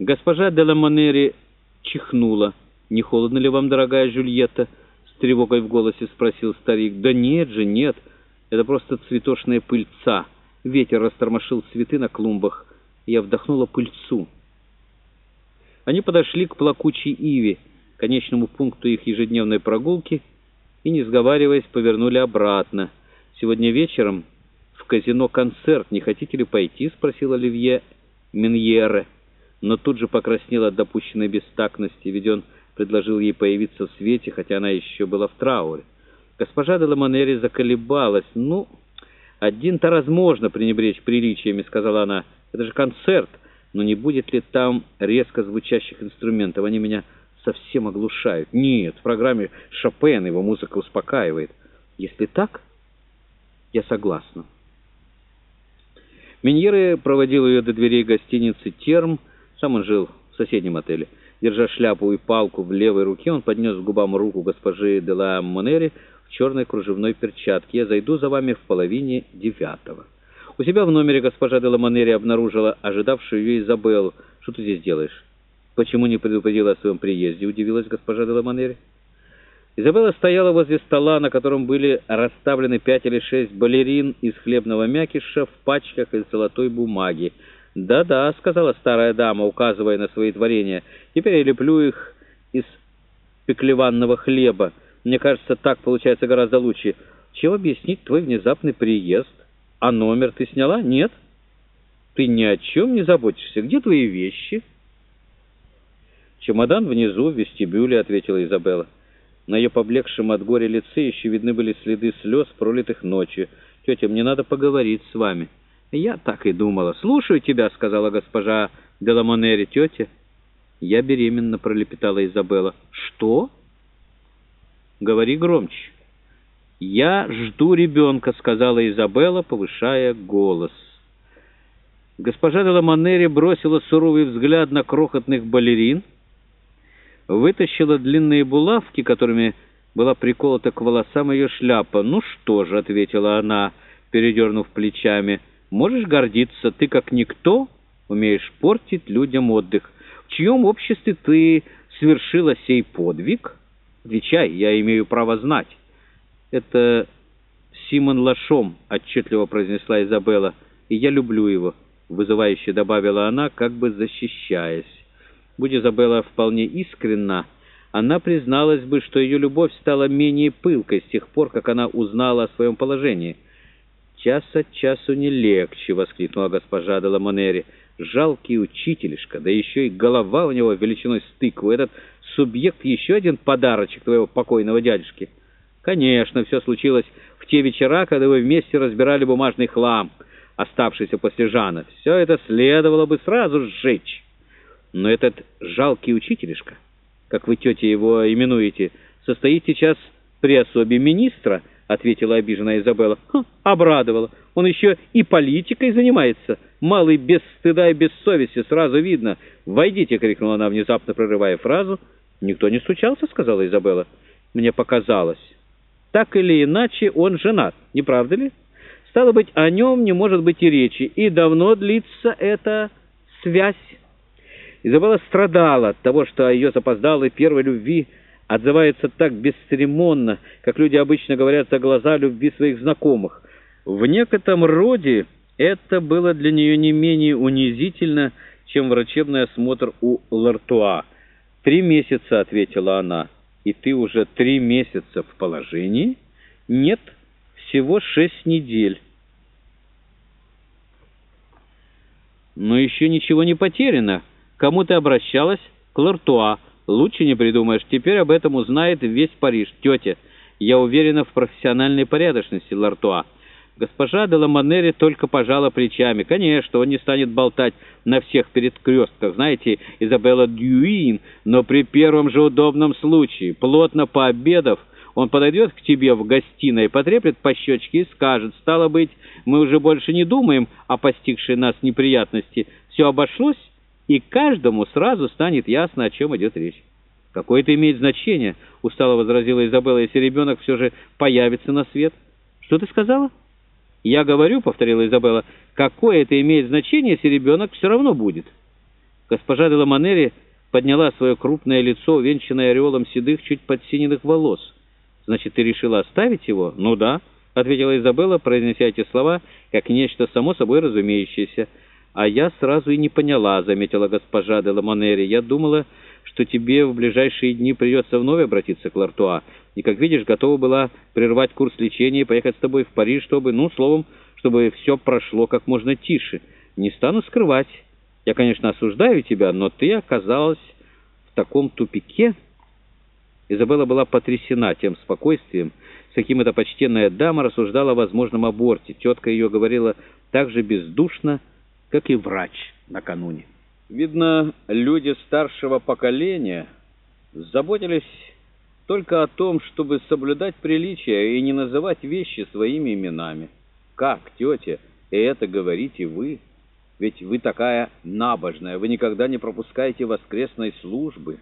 Госпожа де Ламонери чихнула. «Не холодно ли вам, дорогая Жюльетта?» — с тревогой в голосе спросил старик. «Да нет же, нет. Это просто цветочная пыльца. Ветер растормошил цветы на клумбах. Я вдохнула пыльцу». Они подошли к плакучей иве, конечному пункту их ежедневной прогулки, и, не сговариваясь, повернули обратно. «Сегодня вечером в казино концерт. Не хотите ли пойти?» — спросил Оливье Миньере. Но тут же покраснел от допущенной бестактности, ведь он предложил ей появиться в свете, хотя она еще была в трауре. Госпожа де Ламонери заколебалась. «Ну, один-то раз можно пренебречь приличиями», — сказала она. «Это же концерт, но не будет ли там резко звучащих инструментов? Они меня совсем оглушают». «Нет, в программе Шопен его музыка успокаивает». «Если так, я согласна». Миньеры проводил ее до дверей гостиницы «Терм», сам он жил в соседнем отеле. Держа шляпу и палку в левой руке, он поднес к губам руку госпожи де Монери в черной кружевной перчатке. «Я зайду за вами в половине девятого». У себя в номере госпожа де Монери обнаружила ожидавшую ее Изабеллу. «Что ты здесь делаешь?» «Почему не предупредила о своем приезде?» — удивилась госпожа де Монери. Изабелла стояла возле стола, на котором были расставлены пять или шесть балерин из хлебного мякиша в пачках из золотой бумаги. «Да-да», — сказала старая дама, указывая на свои творения, — «теперь я леплю их из пеклеванного хлеба. Мне кажется, так получается гораздо лучше. Чего объяснить твой внезапный приезд? А номер ты сняла? Нет? Ты ни о чем не заботишься. Где твои вещи?» «Чемодан внизу, в вестибюле», — ответила Изабелла. На ее поблекшем от горя лице еще видны были следы слез, пролитых ночью. «Тетя, мне надо поговорить с вами». «Я так и думала. Слушаю тебя», — сказала госпожа Деламонери. «Тетя?» «Я беременна», — пролепетала Изабелла. «Что?» «Говори громче». «Я жду ребенка», — сказала Изабелла, повышая голос. Госпожа Деламонери бросила суровый взгляд на крохотных балерин, вытащила длинные булавки, которыми была приколота к волосам ее шляпа. «Ну что же», — ответила она, передернув плечами, — Можешь гордиться, ты как никто умеешь портить людям отдых. В чьем обществе ты совершила сей подвиг? Отвечай, я имею право знать. Это Симон Лашом, отчетливо произнесла Изабелла, и я люблю его, вызывающе добавила она, как бы защищаясь. Будь Изабелла вполне искренна, она призналась бы, что ее любовь стала менее пылкой с тех пор, как она узнала о своем положении — «Час от часу не легче!» — воскликнула госпожа де. «Жалкий учителишка, да еще и голова у него величиной с тыкву. Этот субъект еще один подарочек твоего покойного дядюшки». «Конечно, все случилось в те вечера, когда вы вместе разбирали бумажный хлам, оставшийся после Жана. Все это следовало бы сразу сжечь. Но этот жалкий учителишка, как вы, тетя, его именуете, состоит сейчас при особе министра» ответила обиженная Изабелла. Ха, обрадовала. Он еще и политикой занимается. Малый без стыда и без совести, сразу видно. «Войдите!» — крикнула она, внезапно прерывая фразу. «Никто не стучался?» — сказала Изабелла. «Мне показалось. Так или иначе, он женат, не правда ли? Стало быть, о нем не может быть и речи. И давно длится эта связь?» Изабелла страдала от того, что о ее запоздалой первой любви отзывается так бесцеремонно, как люди обычно говорят за глаза любви своих знакомых. В некотором роде это было для нее не менее унизительно, чем врачебный осмотр у Лартуа. «Три месяца», — ответила она. «И ты уже три месяца в положении?» «Нет, всего шесть недель». «Но еще ничего не потеряно. Кому ты обращалась?» «К Лартуа». Лучше не придумаешь. Теперь об этом узнает весь Париж. Тетя, я уверена в профессиональной порядочности Лартуа. Госпожа де Ламанери только пожала плечами. Конечно, он не станет болтать на всех перекрестках, знаете, Изабелла Дьюин, но при первом же удобном случае, плотно пообедав, он подойдет к тебе в гостиной, потреплет по щечке и скажет, «Стало быть, мы уже больше не думаем о постигшей нас неприятности. Все обошлось?» И каждому сразу станет ясно, о чем идет речь. «Какое это имеет значение?» — устало возразила Изабелла, «если ребенок все же появится на свет». «Что ты сказала?» «Я говорю», — повторила Изабелла, — «какое это имеет значение, если ребенок все равно будет?» Госпожа де Ламанери подняла свое крупное лицо, увенчанное ореолом седых, чуть подсиненных волос. «Значит, ты решила оставить его?» «Ну да», — ответила Изабелла, произнеся эти слова, как нечто само собой разумеющееся. «А я сразу и не поняла», — заметила госпожа де Ламанери. «Я думала, что тебе в ближайшие дни придется вновь обратиться к Лартуа, и, как видишь, готова была прервать курс лечения и поехать с тобой в Париж, чтобы, ну, словом, чтобы все прошло как можно тише. Не стану скрывать». Я, конечно, осуждаю тебя, но ты оказалась в таком тупике. Изабелла была потрясена тем спокойствием, с каким эта почтенная дама рассуждала о возможном аборте. Тетка ее говорила так же бездушно, как и врач накануне. Видно, люди старшего поколения заботились только о том, чтобы соблюдать приличия и не называть вещи своими именами. Как, тетя, и это говорите вы? Ведь вы такая набожная, вы никогда не пропускаете воскресной службы».